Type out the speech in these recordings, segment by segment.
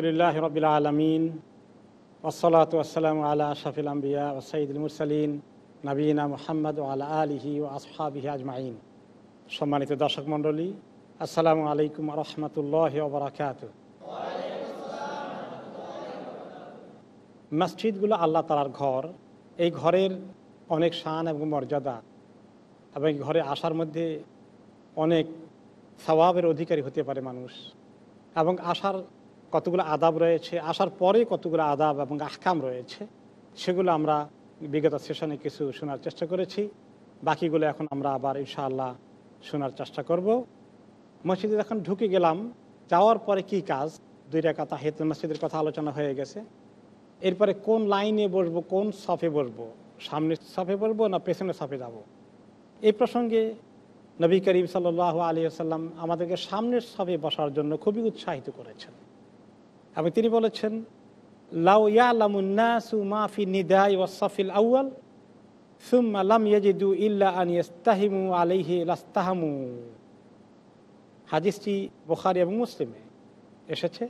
আলহামদুলিল্লাহ রবিল আলমিন ওসলাত ওসালাম আলা শফিল আম্বিয়া ও সঈদুল মুরসালিন নবীনা মোহাম্মদ ও আলা আলিহি ও আসহাবিহি আজমাইন। সম্মানিত দর্শক মণ্ডলী, আসসালামু আলাইকুম রহমতুল্লাহ ওবরাকাত মসজিদগুলো আল্লাহ তালার ঘর। এই ঘরের অনেক শান এবং মর্যাদা এবং ঘরে আসার মধ্যে অনেক স্বভাবের অধিকারী হতে পারে মানুষ। এবং আসার কতগুলো আদাব রয়েছে, আসার পরে কতগুলো আদাব এবং আহকাম রয়েছে, সেগুলো আমরা বিগত সেশনে কিছু শোনার চেষ্টা করেছি। বাকিগুলো এখন আমরা আবার ইনশাআল্লাহ শোনার চেষ্টা করব। মসজিদে এখন ঢুকে গেলাম, যাওয়ার পরে কি কাজ? দুই রেখা তাহিদ মসজিদের কথা আলোচনা হয়ে গেছে। এরপরে কোন লাইনে বসবো, কোন সফে বসবো? সামনে সফে বসবো না পেছনে সফে যাব? এই প্রসঙ্গে নবী করিম সাল আলী আসাল্লাম আমাদেরকে সামনের সফে বসার জন্য খুবই উৎসাহিত করেছেন। এবং তিনি বলেছেন, লাউ ইয়ালামুন্নাসু মাফি নিদাই ওয়াসফিল আউয়াল, সুম্মা লাম ইয়াজিদু ইল্লা আন ইস্তাহিমু আলাইহি লাস্তাহামু। হাদিসটি বুখারী এবং মুসলিমে এসেছে।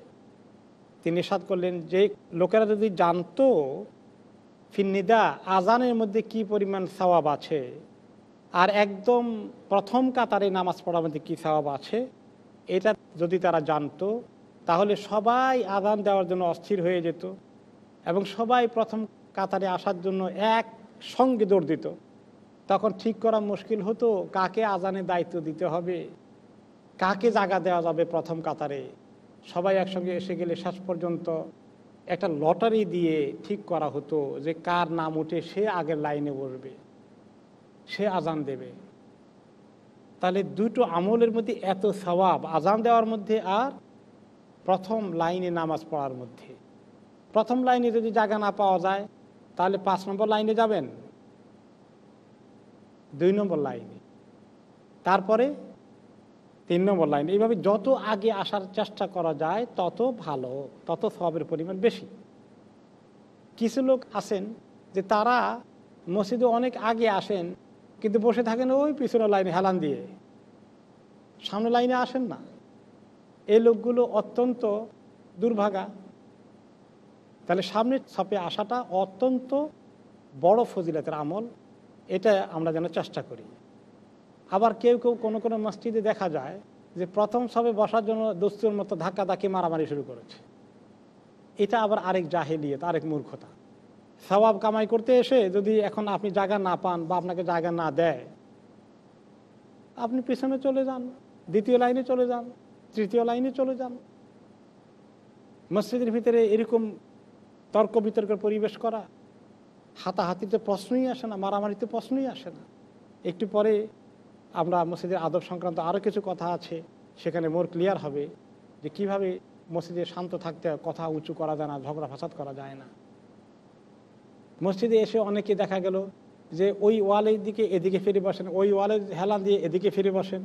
তিনি সাদ করলেন যে, লোকেরা যদি জানতো ফিন্নিদা আজানের মধ্যে কি পরিমাণ সওয়াব আছে, আর একদম প্রথম কাতারে নামাজ পড়ার মধ্যে কী সওয়াব আছে, এটা যদি তারা জানতো তাহলে সবাই আদান দেওয়ার জন্য অস্থির হয়ে যেত এবং সবাই প্রথম কাতারে আসার জন্য এক সঙ্গে দৌড় দিত। তখন ঠিক করা মুশকিল হতো কাকে আজানের দায়িত্ব দিতে হবে, কাকে জায়গা দেওয়া যাবে প্রথম কাতারে। সবাই একসঙ্গে এসে গেলে শেষ পর্যন্ত একটা লটারি দিয়ে ঠিক করা হতো যে কার নাম উঠে সে আগের লাইনে বসবে, সে আজান দেবে। তাহলে দুটো আমলের মধ্যে এত স্বভাব আজান দেওয়ার মধ্যে আর প্রথম লাইনে নামাজ পড়ার মধ্যে। প্রথম লাইনে যদি জায়গা না পাওয়া যায়, তাহলে পাঁচ নম্বর লাইনে যাবেন। দুই নম্বর লাইনে। তারপরে তিন নম্বর লাইন। এইভাবে যত আগে আসার চেষ্টা করা যায়, তত ভালো, তত সবের পরিমাণ বেশি। কিছু লোক আছেন যে তারা মসজিদে অনেক আগে আসেন, কিন্তু বসে থাকেন ওই পিছনের লাইনে হেলান দিয়ে। সামনে লাইনে আসেন না। এই লোকগুলো অত্যন্ত দুর্ভাগা। তাহলে সামনের ছাপে আসাটা অত্যন্ত বড় ফজিলতের আমল, এটা আমরা যেন চেষ্টা করি। আবার কেউ কেউ কোনো কোনো মসজিদে দেখা যায় যে প্রথম সবে বসার জন্য দস্তুর মতো ধাক্কা ধাক্কি মারামারি শুরু করেছে। এটা আবার আরেক জাহেলিয়ত, আরেক মূর্খতা। স্বভাব কামাই করতে এসে যদি এখন আপনি জায়গা না পান বা আপনাকে জায়গা না দেয়, আপনি পিছনে চলে যান, দ্বিতীয় লাইনে চলে যান। তৃতীয় লাইনে চলে যান। মসজিদের ভিতরে এরকম তর্ক বিতর্কের পরিবেশ করা, হাতাহাতিতে প্রশ্নই আসে না, মারামারিতে প্রশ্নই আসে না। একটু পরে আমরা মসজিদের আদব সংক্রান্ত আরও কিছু কথা আছে, সেখানে মোর ক্লিয়ার হবে যে কীভাবে মসজিদে শান্ত থাকতে কথা উঁচু করা যায় না, ঝগড়া ফাসাদ করা যায় না। মসজিদে এসে অনেকে দেখা গেল যে ওই ওয়ালের দিকে এদিকে ফিরে বসেন, ওই ওয়ালের হেলান দিয়ে এদিকে ফিরে বসেন।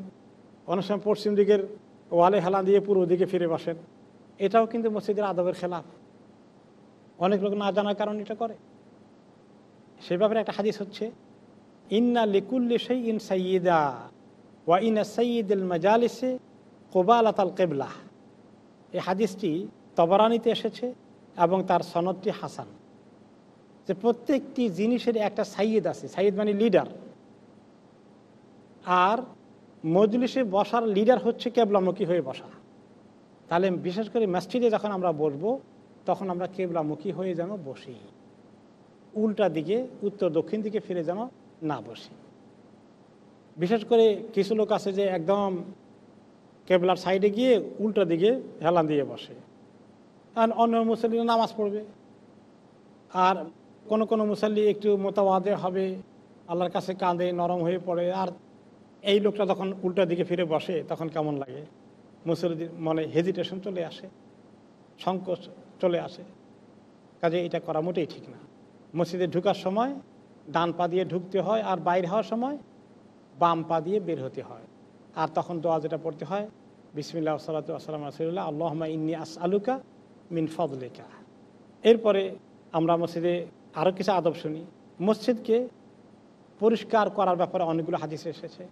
অনেক সময় পশ্চিম দিকের ওয়ালে হেলান দিয়ে পুরো দিকে ফিরে বসেন। এটাও কিন্তু মসজিদের আদবের খেলাফ। অনেক লোক না জানার কারণ এটা করে। সে ব্যাপারে একটা হাদিস হচ্ছে, ইন্না লিকুল্লি সেই ইন সাইয়দা ওয়া ইন সঈদুল মজালিসে কোবাল। আতাল কেবলাহ এই হাদিসটি তবরানিতে এসেছে এবং তার সনদটি হাসান। যে প্রত্যেকটি জিনিসের একটা সাইয়েদ আছে। সাইয়েদ মানে লিডার। আর মজলিসে বসার লিডার হচ্ছে কেবলামুখী হয়ে বসা। তাহলে বিশেষ করে মসজিদে যখন আমরা বসবো, তখন আমরা কেবলামুখী হয়ে যেন বসি। উল্টা দিকে, উত্তর দক্ষিণ দিকে ফিরে যেন না বসি। বিশেষ করে কিছু লোক আছে যে একদম কেবলার সাইডে গিয়ে উল্টো দিকে হেলান দিয়ে বসে। আর অন্য মুসল্লি নামাজ পড়বে। আর কোন কোন মুসল্লি একটু মোতাবাদে হবে, আল্লাহর কাছে কাঁদে, নরম হয়ে পড়ে। আর এই লোকটা যখন উল্টো দিকে ফিরে বসে, তখন কেমন লাগে? মুসল্লিদের মনে হেজিটেশন চলে আসে, সংকোচ চলে আসে। কাজে এটা করা মোটেই ঠিক না। মসজিদে ঢুকার সময় ডান পা দিয়ে ঢুকতে হয় আর বাইরে হওয়ার সময় বাম পা দিয়ে বের হতে হয়। আর তখন দোয়া যেটা পড়তে হয় বিসমিল্লা সালাতু আসসালাম রসুল্লাহ আল্লাহমা ইন্নি আস আলুকা মিন ফদলিকা। এরপরে আমরা মসজিদে আরও কিছু আদব শুনি। মসজিদকে পরিষ্কার করার ব্যাপারে অনেকগুলো হাদিস এসেছে।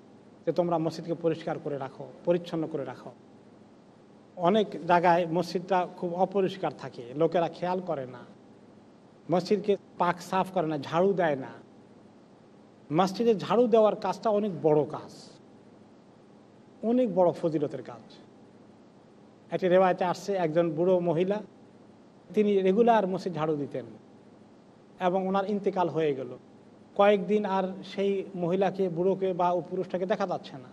যে তোমরা মসজিদকে পরিষ্কার করে রাখো, পরিচ্ছন্ন করে রাখো। অনেক জায়গায় মসজিদটা খুব অপরিষ্কার থাকে, লোকেরা খেয়াল করে না। মসজিদকে পাক সাফ করে না, ঝাড়ু দেয় না। মসজিদে ঝাড়ু দেওয়ার কাজটা অনেক বড় কাজ। অনেক বড় ফজিলতের কাজ। একটি রেওয়ায়তে আসছে একজন বুড়ো মহিলা, তিনি রেগুলার মসজিদ ঝাড়ু দিতেন এবং ওনার ইন্তেকাল হয়ে গেল। কয়েকদিন আর সেই মহিলাকে, বুড়োকে বা ও পুরুষটাকে দেখা যাচ্ছে না।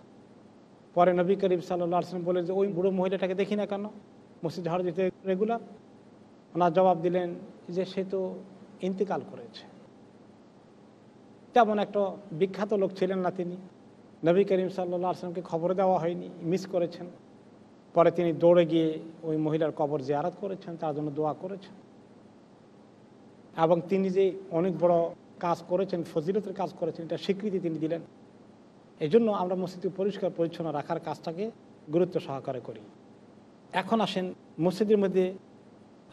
পরে নবী করিম সাল্লাহ আসলাম বলে যে, ওই বুড়ো মহিলাটাকে দেখি না কেন? মসজিদ ঝাড়ু দিতে রেগুলার ওনার জবাব দিলেন যে, সে তো ইন্তেকাল করেছে। তেমন একটা বিখ্যাত লোক ছিলেন না তিনি। নবী করিম সাল্লা আসলামকে খবর দেওয়া হয়নি মিস করেছেন। পরে তিনি দৌড়ে গিয়ে ওই মহিলার কবর জিয়ারত করেছেন, তার জন্য দোয়া করেছেন। এবং তিনি যে অনেক বড় কাজ করেছেন, ফজিলতের কাজ করেছেন, এটা স্বীকৃতি তিনি দিলেন। এই জন্য আমরা মসজিদকে পরিষ্কার, পরিচ্ছন্ন রাখার কাজটাকে গুরুত্ব সহকারে করি। এখন আসেন, মসজিদের মধ্যে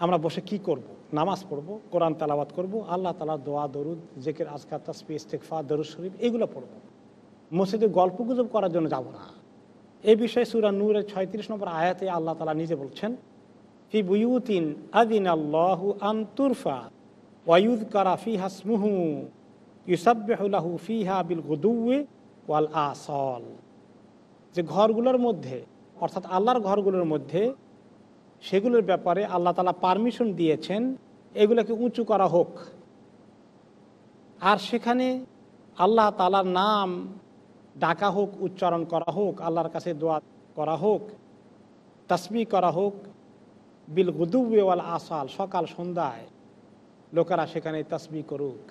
আমরা বসে কি করব। নামাজ পড়ব, কোরআন তালাবাদ করব, আল্লাহ তালা দোয়া, দরুদ, জেকের, আজকার তাসপি ইস্তেকফা দরুদ শরীফ, এগুলো পড়ব। মসজিদে গল্প গুজব করার জন্য যাব না। এই বিষয়ে সুরা নূরের ছয়ত্রিশ নম্বর আয়াতে আল্লাহ তালা নিজে বলছেন, ফি বুয়ুতিন আদিন আল্লাহু আন্তুরফা ওয়ুদ কারা ফি হাসমুহু ইউসাবাহু ফিহা বিল গুদুয়ে ওয়াল আসল যে ঘরগুলোর মধ্যে, অর্থাৎ আল্লাহর ঘরগুলোর মধ্যে সেগুলোর ব্যাপারে আল্লাহ তালা পারমিশন দিয়েছেন, এগুলোকে উঁচু করা হোক। আর সেখানে আল্লাহ তালার নাম ডাকা হোক, উচ্চারণ করা হোক, আল্লাহর কাছে দোয়া করা হোক তসবি করা হোক, বিল গুদুওয়াল আসাল, সকাল সন্ধ্যায়। লোকেরা সেখানে তসবি করুক,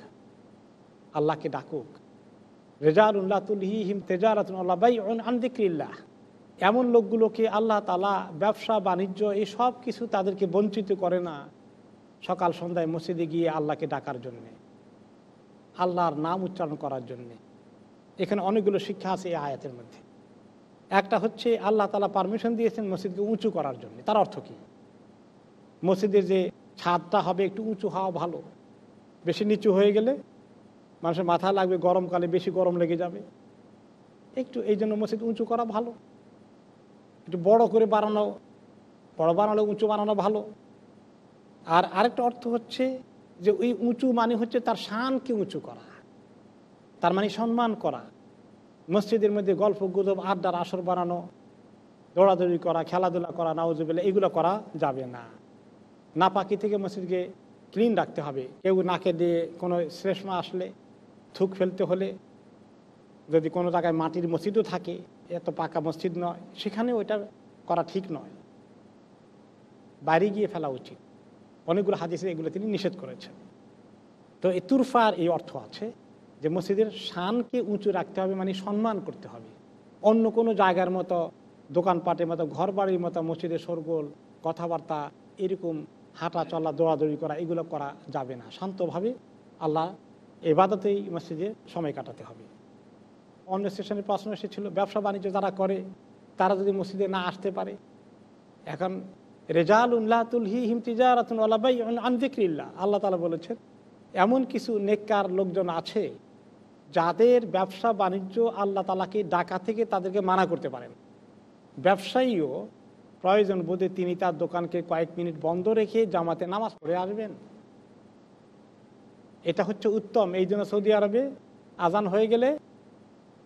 আল্লাহকে ডাকুক। রেজাল উল্লাহ তুলহিম তেজারাতুল্লাহ বাই এমন লোকগুলোকে আল্লাহ তালা ব্যবসা, বাণিজ্য এই সব কিছু তাদেরকে বঞ্চিত করে না সকাল সন্ধ্যায় মসজিদে গিয়ে আল্লাহকে ডাকার জন্যে, আল্লাহর নাম উচ্চারণ করার জন্যে। এখানে অনেকগুলো শিক্ষা আছে এই আয়াতের মধ্যে। একটা হচ্ছে আল্লাহ তালা পারমিশন দিয়েছেন মসজিদকে উঁচু করার জন্য। তার অর্থ কী? মসজিদের যে ছাদটা হবে একটু উঁচু, হওয়া ভালো। বেশি নিচু হয়ে গেলে মানুষের মাথা লাগবে, গরমকালে বেশি গরম লেগে যাবে। একটু এই জন্য মসজিদ উঁচু করা ভালো। একটু বড় করে বানানো, বড় বানানো উঁচু বানানো ভালো। আর আরেকটা অর্থ হচ্ছে যে ওই উঁচু মানে হচ্ছে তার শানকে উঁচু করা, তার মানে সম্মান করা। মসজিদের মধ্যে গল্প, গুজব, আড্ডার আসর বানানো, দৌড়াদৌড়ি করা, খেলাধুলা করা নাউজুবিল্লা এগুলো করা যাবে না। না পাকি থেকে মসজিদকে ক্লিন রাখতে হবে। কেউ নাকে দিয়ে কোনো শ্লেষ্মা আসলে থুক ফেলতে হলে যদি কোনো জায়গায় মাটির মসজিদও থাকে, এত পাকা মসজিদ নয়, সেখানে ওইটা করা ঠিক নয়। বাইরে গিয়ে ফেলা উচিত। অনেকগুলো হাদিসে এগুলো তিনি নিষেধ করেছেন। তো এই তুরফার এই অর্থ আছে যে মসজিদের শানকে উঁচু রাখতে হবে মানে সম্মান করতে হবে। অন্য কোনো জায়গার মতো, দোকানপাটের মতো ঘর বাড়ির মতো মসজিদের সরগোল, কথাবার্তা এরকম হাঁটা চলা দৌড়াদৌড়ি করা, এগুলো করা যাবে না। শান্তভাবে আল্লাহ এবাদতেই মসজিদে সময় কাটাতে হবে। অন্য স্টেশনের প্রশ্ন এসেছিল, ব্যবসা বাণিজ্য যারা করে, তারা যদি মসজিদে না আসতে পারে? এখন রেজাল উল্লাহতুল হি হিমতিজারাতুন আল্লাবাই আনজিক্রিল্লা আল্লাহ তালা বলেছেন, এমন কিছু নেককার লোকজন আছে, যাদের ব্যবসা বাণিজ্য আল্লাহ তালাকে ডাকা থেকে তাদেরকে মানা করতে পারেন। ব্যবসায়ীও প্রয়োজন বোধে তিনি তার দোকানকে কয়েক মিনিট বন্ধ রেখে জামাতে নামাজ পড়ে আসবেন। এটা হচ্ছে উত্তম। এই জন্য সৌদি আরবে আজান হয়ে গেলে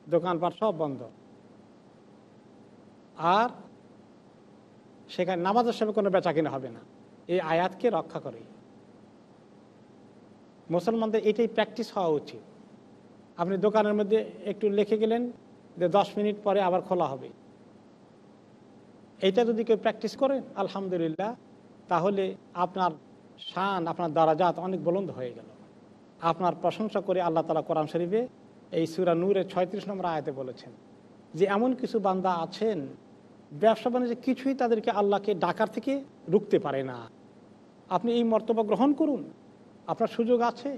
দোকানপাট সব বন্ধ। আর সেখানে নামাজের সময় কোনো বেচা কিনা হবে না। এই আয়াতকে রক্ষা করে। মুসলমানদের এটাই প্র্যাকটিস হওয়া উচিত। আপনি দোকানের মধ্যে একটু লিখে গেলেন যে দশ মিনিট পরে আবার খোলা হবে। এইটা যদি কেউ প্র্যাকটিস করেন আলহামদুলিল্লাহ, তাহলে আপনার শান, আপনার দারাজাত অনেক বুলন্দ হয়ে গেল। আপনার প্রশংসা করে আল্লাহ তালা কোরআন শরীফে এই সুরা নূরের ছয়ত্রিশ নম্বর আয়াতে বলেছেন যে, এমন কিছু বান্দা আছেন, ব্যবসা বাণিজ্যে কিছুই তাদেরকে আল্লাহকে ডাকার থেকে রুখতে পারে না। আপনি এই মর্তব্য গ্রহণ করুন, আপনার সুযোগ আছে।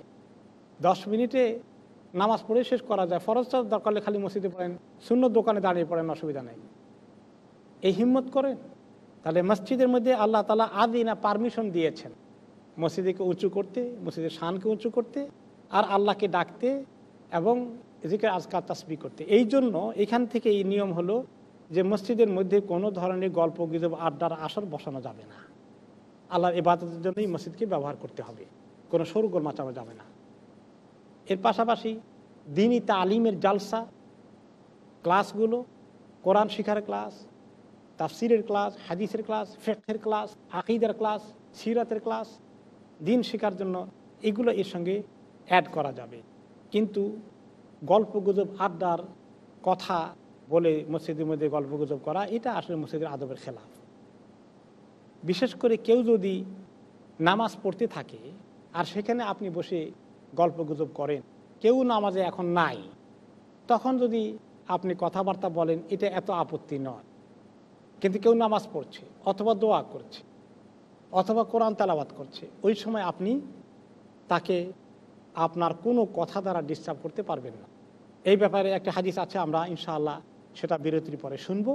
দশ মিনিটে নামাজ পড়ে শেষ করা যায় ফরজটা দরকার খালি মসজিদে পড়েন শূন্য দোকানে দাঁড়িয়ে পড়েন, অসুবিধা নেই। এই হিম্মত করেন। তাহলে মসজিদের মধ্যে আল্লাহ তালা আদিনা পারমিশন দিয়েছেন। মসজিদকে উঁচু করতে, মসজিদের শানকে উঁচু করতে, আর আল্লাহকে ডাকতে এবং এদিকে আজকার তাসবি করতে। এই জন্য এখান থেকে এই নিয়ম হলো যে মসজিদের মধ্যে কোনো ধরনের গল্প, গুজব, আড্ডার আসর বসানো যাবে না। আল্লাহর ইবাদতের জন্যই মসজিদকে ব্যবহার করতে হবে। কোনো সরুগোল মাচানো যাবে না। এর পাশাপাশি দিনই তালিমের জালসা, ক্লাসগুলো, কোরআন শিখার ক্লাস তাফসিরের ক্লাস, হাদিসের ক্লাস ফেকের ক্লাস, আকিদের ক্লাস, সিরাতের ক্লাস, দিন শেখার জন্য এগুলো এর সঙ্গে অ্যাড করা যাবে। কিন্তু গল্প গুজব আড্ডার কথা বলে মসজিদের মধ্যে গল্প গুজব করা, এটা আসলে মসজিদের আদবের খেলাফ। বিশেষ করে কেউ যদি নামাজ পড়তে থাকে, আর সেখানে আপনি বসে গল্প গুজব করেন, কেউ নামাজে এখন নাই, তখন যদি আপনি কথাবার্তা বলেন, এটা এত আপত্তি নয়। কিন্তু কেউ নামাজ পড়ছে, অথবা দোয়া করছে, অথবা কোরআন তালাবাদ করছে, ওই সময় আপনি তাকে আপনার কোনো কথা দ্বারা ডিস্টার্ব করতে পারবেন না। এই ব্যাপারে একটা হাদিস আছে, আমরা ইনশাআল্লাহ সেটা বিরতির পরে শুনব।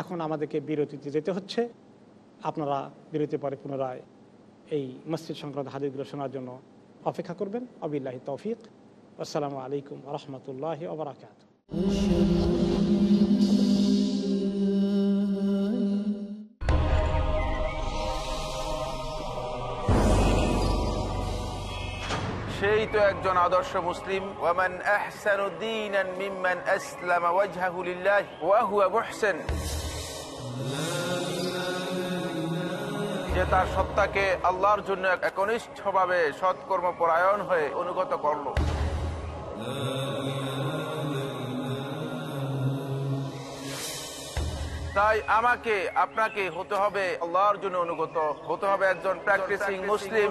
এখন আমাদেরকে বিরতিতে যেতে হচ্ছে। আপনারা বিরতির পরে পুনরায় এই মসজিদ সংক্রান্ত হাদিসগুলো শোনার জন্য অপেক্ষা করবেন। আবিল্লাহি তৌফিক। আসসালামু আলাইকুম রহমতুল্লাহ ওবরাকাত একজন আদর্শ মুসলিম। ওয়ামান আহসানু দীনান মিম্মান আসলামা ওয়াজহাহু লিল্লাহি। ওয়া হুয়া মুহসিন। যে তার সত্তাকে আল্লাহর জন্য একনিষ্ঠভাবে সৎকর্ম পরায়ণ হয়ে অনুগত করল। তাই আমাকে আপনাকে হতে হবে আল্লাহর জন্য অনুগত। হতে হবে একজন প্র্যাকটিসিং মুসলিম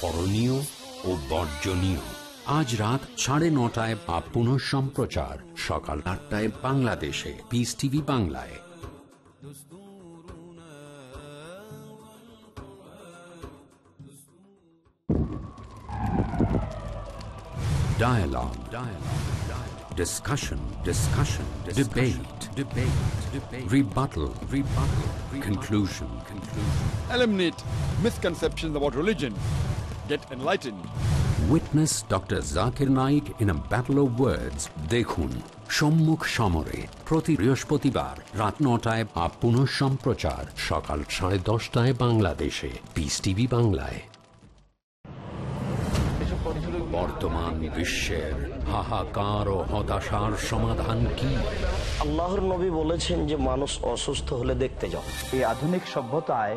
করণীয় ও বর্জনীয় আজ রাত সাড়ে নটায় বা পুনঃ সম্প্রচার সকাল আটটায় বাংলাদেশে পিস টিভি বাংলায় Dialogue. Dialogue. Dialogue. Discussion. Discussion. Discussion. Debate. Debate. Debate. Rebuttal. Rebuttal. Conclusion. Conclusion. Eliminate misconceptions about religion. Get enlightened. Witness Dr. Zakir Naik in a battle of words. দেখুন সম্মুখ সমরে প্রতি বৃহস্পতিবার রাত নটায় বা পুনঃ সম্প্রচার সকাল সাড়ে দশটায় বাংলাদেশে পিস টিভি বাংলায় বর্তমান বিশ্বের হাহাকার ও হতাশার সমাধান কি আল্লাহর নবী বলেছেন যে মানুষ অসুস্থ হলে দেখতে যাও এই আধুনিক সভ্যতায়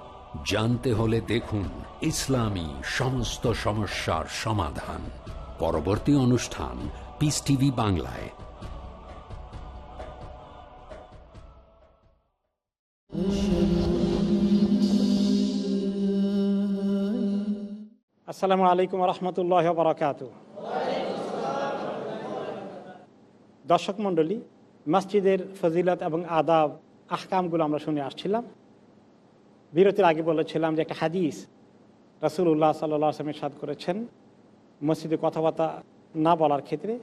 জানতে হলে দেখুন ইসলামী সমস্ত সমস্যার সমাধান। পরবর্তী অনুষ্ঠান পিস টিভি বাংলায়। আসসালামু আলাইকুম রহমতুল্লাহ বারকাত। দর্শক মণ্ডলী, মসজিদের ফজিলত এবং আদাব, আহকামগুলো আমরা শুনে আসছিলাম। বিরতির আগে বলেছিলাম যে একটা হাদিস রাসুল্লাহ সাল্লাহ আসলামের সাদ করেছেন মসজিদে কথাবার্তা না বলার ক্ষেত্রে।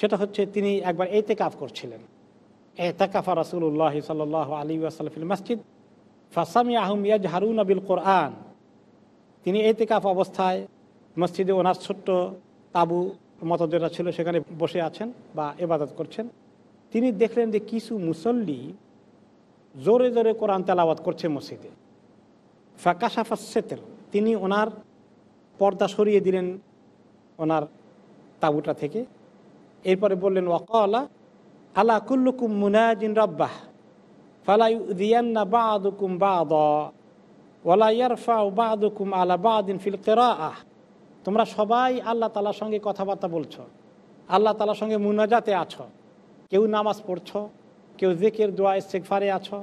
সেটা হচ্ছে তিনি একবার এতে কাফ করছিলেন। এতাকাফা রাসুল্লাহ সাল্লাহ আলী আসাল্লাফিল মসজিদ ফাসামি আহম ইয়াজ হারুন আবিল কোরআন। তিনি এতে কাফ অবস্থায় মসজিদে ওনার ছোট্ট তাবু মতো যেটা ছিল সেখানে বসে আছেন বা এবাদত করছেন। তিনি দেখলেন যে কিছু মুসল্লি জোরে জোরে কোরআন তেলাওয়াত করছে মসজিদে। ফাঁকাশাফা সেতের তিনি ওনার পর্দা সরিয়ে দিলেন ওনার তাবুটা থেকে। এরপরে বললেন, ওয়াকালা, আলা কুল্লুকুম মুনাজিন রব্বাহ ফালাই দিয়ান্না বাদুকুম বাদ ওয়ালা ইয়ারফা বাদুকুম আলা বাদিন ফিল কেরাআহ। তোমরা সবাই আল্লাহ তালার সঙ্গে কথাবার্তা বলছো, আল্লাহ তালার সঙ্গে মুনাজাতে আছো, কেউ নামাজ পড়ছো কেউ জেকের, দোয়া ইস্তেকফারে আছো,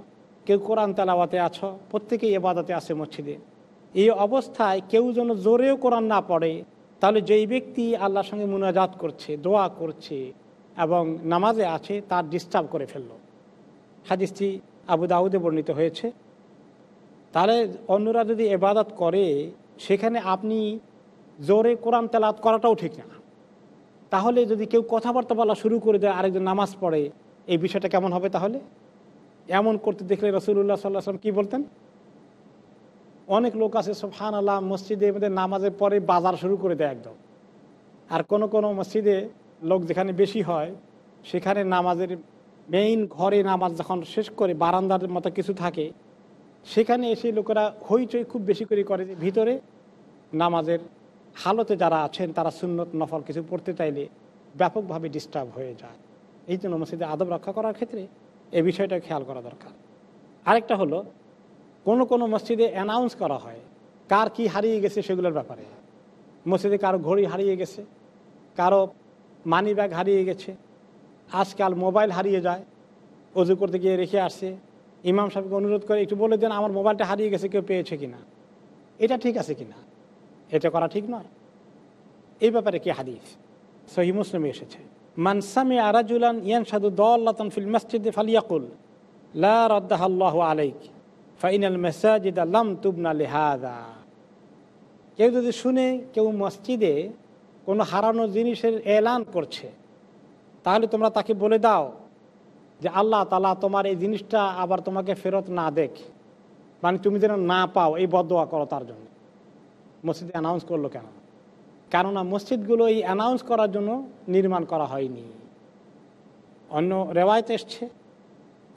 কেউ কোরআন তেলাওয়াতে আছো, প্রত্যেকেই এবাদতে আছে মসজিদে। এই অবস্থায় কেউ যেন জোরেও কোরআন না পড়ে, তাহলে যেই ব্যক্তি আল্লাহর সঙ্গে মুনাজাত করছে, দোয়া করছে এবং নামাজে আছে, তার ডিস্টার্ব করে ফেলল। হাদিসটি আবু দাউদে বর্ণিত হয়েছে। তাহলে অন্যরা যদি এবাদত করে, সেখানে আপনি জোরে কোরআন তেলাত করাটাও ঠিক না। তাহলে যদি কেউ কথাবার্তা বলা শুরু করে দেয়, আরেকজন নামাজ পড়ে এই বিষয়টা কেমন হবে তাহলে? এমন করতে দেখলে রসুল্লাহ সাল্লাহ আসলাম কী বলতেন? অনেক লোক আছে সব হান আল্লাহ মসজিদে মধ্যে নামাজের পরে বাজার শুরু করে দেয় একদম। আর কোন কোন মসজিদে লোক যেখানে বেশি হয়, সেখানে নামাজের মেইন ঘরে নামাজ যখন শেষ করে, বারান্দার মতো কিছু থাকে, সেখানে এসে লোকেরা হইচই খুব বেশি করে করে ভিতরে নামাজের হালতে যারা আছেন, তারা সুন্নত নফল কিছু পড়তে চাইলে ব্যাপকভাবে ডিস্টার্ব হয়ে যায়। এই জন্য মসজিদে আদব রক্ষা করার ক্ষেত্রে এই বিষয়টা খেয়াল করা দরকার। আরেকটা হলো, কোনো কোনো মসজিদে অ্যানাউন্স করা হয়, কার কি হারিয়ে গেছে সেগুলোর ব্যাপারে। মসজিদে কারও ঘড়ি হারিয়ে গেছে, কারও মানি ব্যাগ হারিয়ে গেছে, আজকাল মোবাইল হারিয়ে যায়, অজু করতে গিয়ে রেখে আসছে। ইমাম সাহেবকে অনুরোধ করে একটু বলে দেন, আমার মোবাইলটা হারিয়ে গেছে, কেউ পেয়েছে কিনা? এটা ঠিক আছে কিনা? এটা করা ঠিক নয়। এই ব্যাপারে কি হাদিস? সহি মুসলিমে এসেছে। মানসামি আরাজুলান ইয়ান সাদু দল্লাতন ফিল মসজিদে ফালিয়াকুল, লা আলাইক, ফাইনাল মেসাজিদ আল্লাম তুবনা লেহাদা কেউ যদি শুনে কেউ মসজিদে কোনো হারানো জিনিসের এলান করছে, তাহলে তোমরা তাকে বলে দাও যে আল্লাহ তালা তোমার এই জিনিসটা আবার তোমাকে ফেরত না দেখ। মানে তুমি যেন না পাও, এই বদোয়া করো তার জন্য। মসজিদে অ্যানাউন্স করল কেন? কেননা মসজিদগুলো এই অ্যানাউন্স করার জন্য নির্মাণ করা হয়নি। অন্য রেওয়ায়ত এসছে,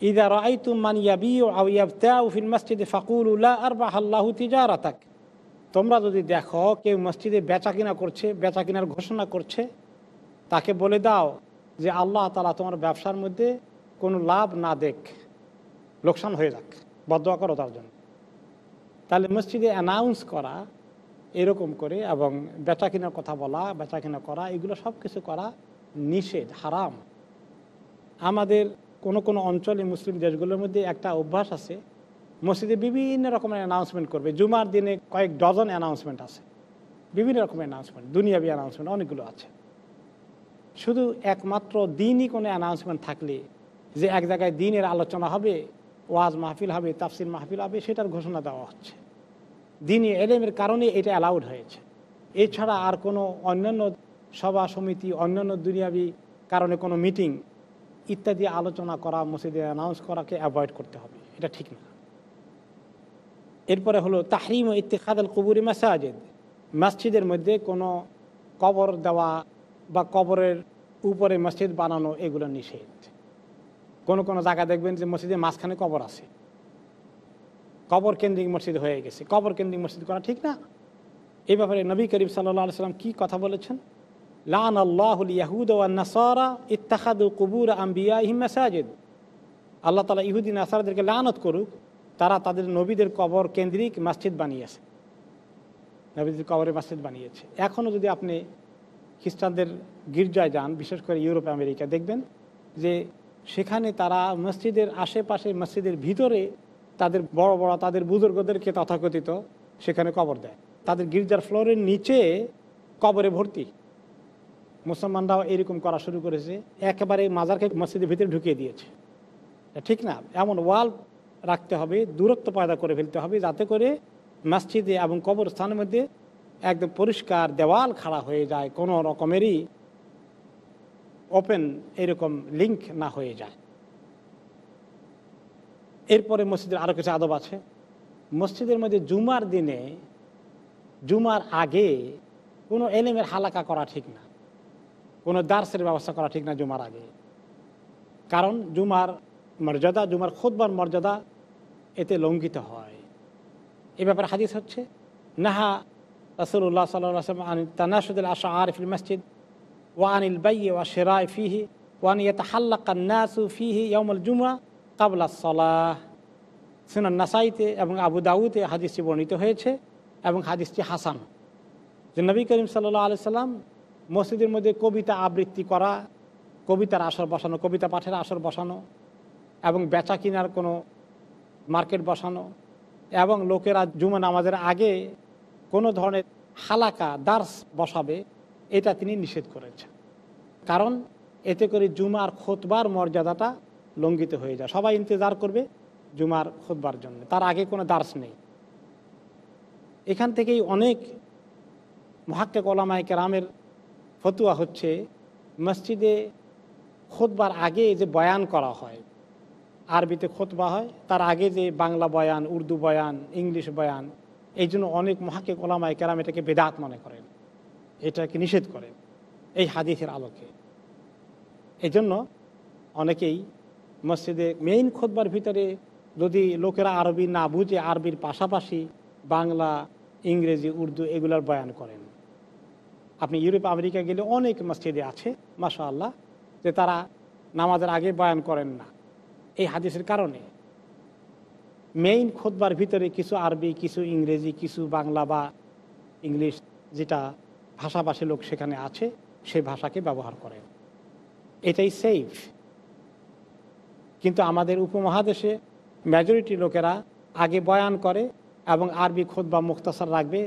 ইদা রাইতুম মান ইয়াবিউ আও ইয়াবতাউ ফিল মসজিদে ফাকুল উল্লাহ আর বাহাল্লাহু তিজারাতাক। তোমরা যদি দেখো কেউ মসজিদে বেচা কিনা করছে, বেচা কিনার ঘোষণা করছে, তাকে বলে দাও যে আল্লাহ তালা তোমার ব্যবসার মধ্যে কোনো লাভ না দেখ, লোকসান হয়ে যাক, বদয়া করো তার জন্য। তাহলে মসজিদে অ্যানাউন্স করা এরকম করে এবং বেচা কেনার কথা বলা, বেচা কেনা করা, এগুলো সব কিছু করা নিষেধ, হারাম। আমাদের কোনো কোনো অঞ্চলে মুসলিম দেশগুলোর মধ্যে একটা অভ্যাস আছে, মসজিদে বিভিন্ন রকমের অ্যানাউন্সমেন্ট করবে। জুমার দিনে কয়েক ডজন অ্যানাউন্সমেন্ট আছে। বিভিন্ন রকমের অ্যানাউন্সমেন্ট দুনিয়াবি অ্যানাউন্সমেন্ট অনেকগুলো আছে। শুধু একমাত্র দিনই কোনো অ্যানাউন্সমেন্ট থাকলে যে এক জায়গায় দিনের আলোচনা হবে, ওয়াজ মাহফিল হবে তাফসিল মাহফিল হবে, সেটার ঘোষণা দেওয়া হচ্ছে। দিনই এলেমের কারণে এটা অ্যালাউড হয়েছে। এছাড়া আর কোনো অন্যান্য সভা সমিতি, অন্যান্য দুনিয়াবি কারণে কোনো মিটিং ইত্যাদি আলোচনা করা, মসজিদে অ্যানাউন্স করাকে অ্যাভয়েড করতে হবে। এটা ঠিক না। এরপরে হলো তাহরিম ইত্তেখাদাল কবুরি মাসাজেদ। মসজিদের মধ্যে কোনো কবর দেওয়া বা কবরের উপরে মসজিদ বানানো এগুলো নিষেধ। কোনো কোনো জায়গা দেখবেন যে মসজিদের মাঝখানে কবর আছে। কবর কেন্দ্রিক মসজিদ হয়ে গেছে। কবর কেন্দ্রিক মসজিদ করা ঠিক না? এই ব্যাপারে নবী করিম সাল্লা সাল্লাম কী কথা বলেছেন? লান আল্লাহুল ইয়াহুদ নাসারা ইত্তাখাদু কুবুর আম্বিয়া ইহিম আল্লাহ তালা ইহুদিন নাসারাদেরকে লানত করুক, তারা তাদের নবীদের কবর কেন্দ্রিক মসজিদ বানিয়েছে। নবীদের কবরে মসজিদ বানিয়েছে। এখনও যদি আপনি খ্রিস্টানদের গির্জায় যান, বিশেষ করে ইউরোপ, আমেরিকা, দেখবেন যে সেখানে তারা মসজিদের আশেপাশে মসজিদের ভিতরে তাদের বড় বড় তাদের বুজুর্গদেরকে তথাকথিত সেখানে কবর দেয়। তাদের গির্জার ফ্লোরের নিচে কবরে ভর্তি। মুসলমানরাও এরকম করা শুরু করেছে। একেবারে মাজারকে মসজিদের ভিতরে ঢুকিয়ে দিয়েছে। ঠিক না? এমন ওয়াল রাখতে হবে, দূরত্ব পয়দা করে ফেলতে হবে, যাতে করে মসজিদে এবং কবরস্থানের মধ্যে একদম পরিষ্কার দেওয়াল খাড়া হয়ে যায়, কোনো রকমেরই ওপেন এরকম লিঙ্ক না হয়ে যায়। এরপরে মসজিদের আরও কিছু আদব আছে। মসজিদের মধ্যে জুমার দিনে, জুমার আগে কোনো এলেমের হালাকা করা ঠিক না। কোনো দার্সের ব্যবস্থা করা ঠিক না জুমার আগে। কারণ জুমার মর্যাদা, জুমার খোদবার মর্যাদা এতে লঙ্ঘিত হয়। এ ব্যাপারে হাদিস হচ্ছে, নাহা রসুল্লাহ সাল্লাম আন তানাসুদুল আশা আরিফিল মসজিদ ওয়ানিল বাই ওয়া শেরাই ফিহি ওয়ান ইয়াতাহাল্লাকা নাসু ফিহি ইয়মুল জুমা কাবলা সলাহ। সুনান নাসাইতে এবং আবু দাউতে হাদিসটি বর্ণিত হয়েছে এবং হাদিসটি হাসান। যে নবী করিম সাল্লাহ আলি সাল্লাম মসজিদের মধ্যে কবিতা আবৃত্তি করা, কবিতার আসর বসানো, কবিতা পাঠের আসর বসানো এবং বেচা কিনার কোনো মার্কেট বসানো এবং লোকেরা জুমা নামাজের আগে কোনো ধরনের হালাকা দার্স বসাবে, এটা তিনি নিষেধ করেছেন। কারণ এতে করে জুমার খোতবার মর্যাদাটা লঙ্ঘিত হয়ে যায়। সবাই ইন্তজার করবে জুমার খোদবার জন্য। তার আগে কোনো দার্স নেই। এখান থেকেই অনেক মহাক্কে কলামায় কেরামের ফতুয়া হচ্ছে, মসজিদে খোদবার আগে যে বয়ান করা হয়, আরবিতে খোতবা হয়, তার আগে যে বাংলা বয়ান, উর্দু বয়ান, ইংলিশ বয়ান, এই জন্য অনেক মহাকে কলামায় কেরাম এটাকে বেদাত মনে করেন। এটাকে নিষেধ করেন এই হাদিসের আলোকে। এই জন্য অনেকেই মসজিদে মেইন খোদবার ভিতরে যদি লোকেরা আরবি না বুঝে আরবির পাশাপাশি বাংলা, ইংরেজি, উর্দু এগুলার বয়ান করেন। আপনি ইউরোপ, আমেরিকা গেলে অনেক মসজিদে আছে মাশা আল্লাহ যে তারা নামাজের আগে বয়ান করেন না। এই হাদিসের কারণে মেইন খোদবার ভিতরে কিছু আরবি, কিছু ইংরেজি, কিছু বাংলা বা ইংলিশ যেটা ভাষাভাষী লোক সেখানে আছে সেই ভাষাকে ব্যবহার করেন এটাই সেফ কিন্তু আমাদের উপমহাদেশে মেজরিটি লোকেরা আগে বয়ান করে এবং আরবি খোদ বা মুক্তাসার রাখবে,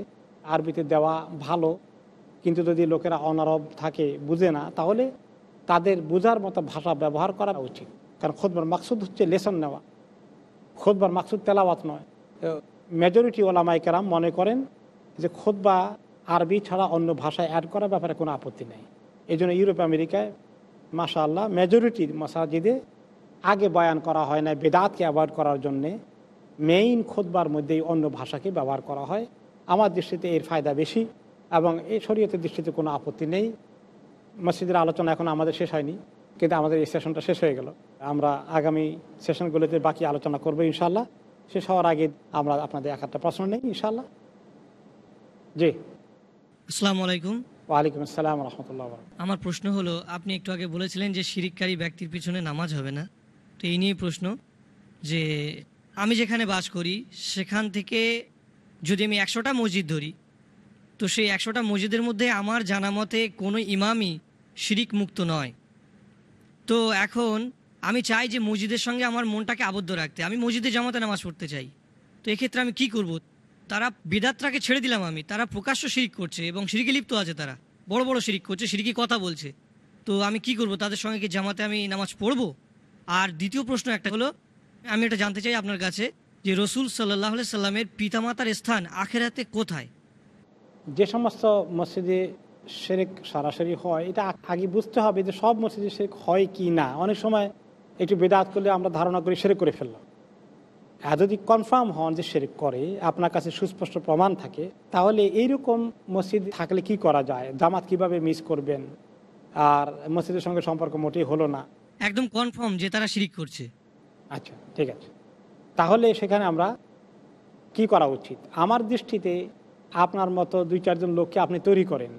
আরবিতে দেওয়া ভালো। কিন্তু যদি লোকেরা অনারব থাকে, বুঝে না, তাহলে তাদের বোঝার মতো ভাষা ব্যবহার করা উচিত। কারণ খোদবার মাকসুদ হচ্ছে লেসন নেওয়া। খোদবার মাকসুদ তেলাওয়াত নয়। মেজরিটি ওলামাই কেরাম মনে করেন যে খোদবা আরবি ছাড়া অন্য ভাষায় অ্যাড করার ব্যাপারে কোনো আপত্তি নেই। এই জন্য ইউরোপ, আমেরিকায় মাশা আল্লাহ মেজরিটির মসাজিদে আগে বয়ান করা হয় না বেদাতকে অ্যাভয়েড করার জন্যে মেইন খোদবার মধ্যেই অন্য ভাষাকে ব্যবহার করা হয়। আমার দৃষ্টিতে এর ফায়দা বেশি এবং এই শরীয়তের দৃষ্টিতে কোনো আপত্তি নেই। মসজিদের আলোচনা এখন আমাদের শেষ হয়নি কিন্তু আমাদের এই সেশনটা শেষ হয়ে গেল। আমরা আগামী সেশনগুলোতে বাকি আলোচনা করব ইনশাল্লাহ শেষ হওয়ার আগে আমরা আপনাদের এক একটা প্রশ্ন নেই ইনশাল্লাহ জি। আসসালামু আলাইকুম। ওয়ালাইকুম আসসালাম রহমতুল্লাহ আমার প্রশ্ন হলো আপনি একটু আগে বলেছিলেন যে শিরিককারী ব্যক্তির পিছনে নামাজ হবে না। তো এই নিয়ে প্রশ্ন যে আমি যেখানে বাস করি, সেখান থেকে যদি আমি একশোটা মসজিদ ধরি, তো সেই একশোটা মসজিদের মধ্যে আমার জানা মতে কোনো ইমামই শিরিক মুক্ত নয়। তো এখন আমি চাই যে মসজিদের সঙ্গে আমার মনটাকে আবদ্ধ রাখতে। আমি মসজিদে জামাতে নামাজ পড়তে চাই। তো এক্ষেত্রে আমি কি করব? তারা বেদাত্রাকে ছেড়ে দিলাম আমি। তারা প্রকাশ্য শিরিক করছে এবং সিরিকে লিপ্ত আছে তারা। বড় বড় শিরিক করছে সিরিকি কথা বলছে। তো আমি কি করব? তাদের সঙ্গে কি জামাতে আমি নামাজ পড়ব? আর দ্বিতীয় প্রশ্ন একটা হলো, আমি এটা জানতে চাই আপনার কাছে, যে রসুল সাল্লাহ সাল্লামের পিতামাতার স্থান আখেরাতে কোথায়? যে সমস্ত মসজিদে শেরেক সরাসরি হয়, এটা আগে বুঝতে হবে যে সব মসজিদে শেরেক হয় কি না। অনেক সময় একটু বেদাত করলে আমরা ধারণা করি সেরেক করে ফেললাম। আর যদি কনফার্ম হন যে শেরেক করে, আপনার কাছে সুস্পষ্ট প্রমাণ থাকে, তাহলে এইরকম মসজিদ থাকলে কি করা যায়? জামাত কীভাবে মিস করবেন? আর মসজিদের সঙ্গে সম্পর্ক মোটেই হলো না। একদম কনফার্ম যে তারা শিরিক করছে। আচ্ছা ঠিক আছে। তাহলে সেখানে আমরা কি করা উচিত? আমার দৃষ্টিতে আপনার মতো দুই, চারজন লোককে আপনি তৈরি করেন,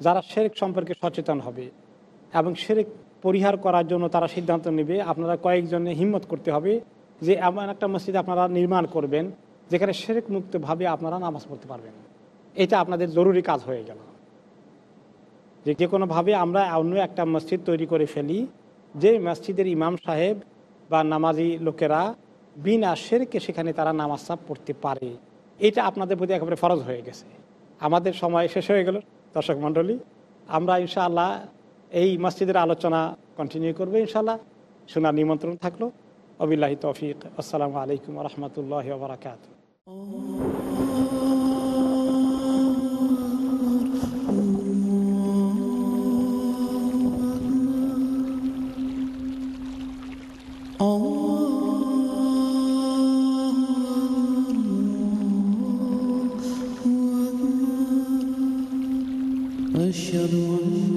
যারা শেরেক সম্পর্কে সচেতন হবে এবং শেরেক পরিহার করার জন্য তারা সিদ্ধান্ত নেবে, আপনারা কয়েকজনে হিম্মত করতে হবে যে এমন একটা মসজিদ আপনারা নির্মাণ করবেন, যেখানে শেরেক মুক্তভাবে আপনারা নামাজ পড়তে পারবেন। এটা আপনাদের জরুরি কাজ হয়ে গেল। যে যে কোনোভাবে আমরা অন্য একটা মসজিদ তৈরি করে ফেলি যে মসজিদের ইমাম সাহেব বা নামাজি লোকেরা বিনা শেরকে সেখানে তারা নামাজ পড়তে পারে। এটা আপনাদের প্রতি একেবারে ফরজ হয়ে গেছে। আমাদের সময় শেষ হয়ে গেল। দর্শক মণ্ডলী, আমরা ইনশাআল্লাহ এই মসজিদের আলোচনা কন্টিনিউ করব ইনশাআল্লাহ। শোনার নিমন্ত্রণ থাকল। অবিল্লাহি তৌফিক। আসসালামু আলাইকুম রহমতুল্লাহ বারাকাত أشهد أن